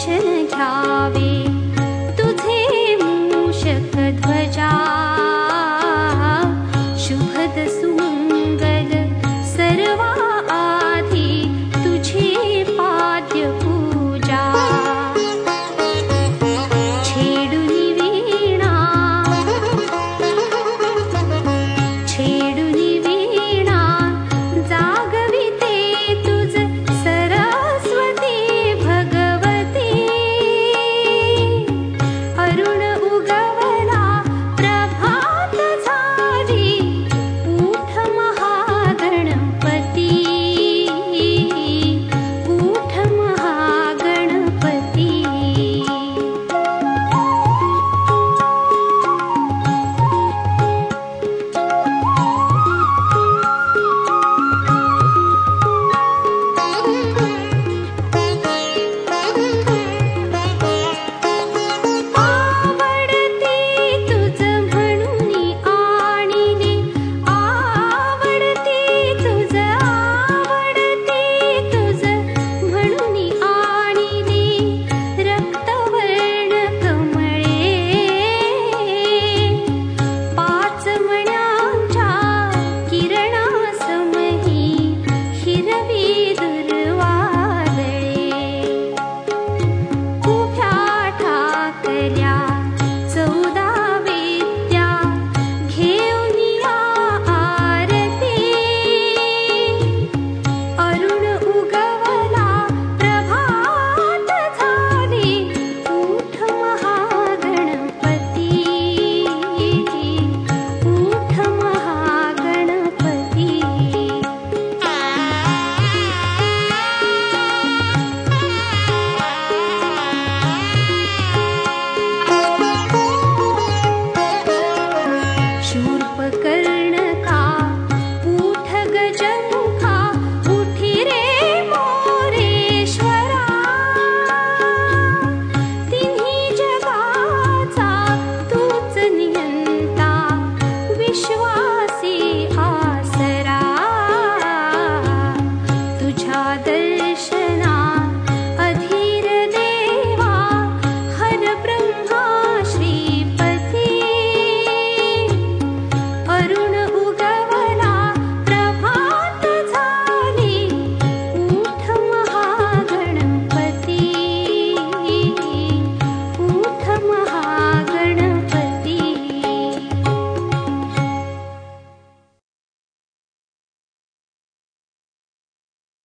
是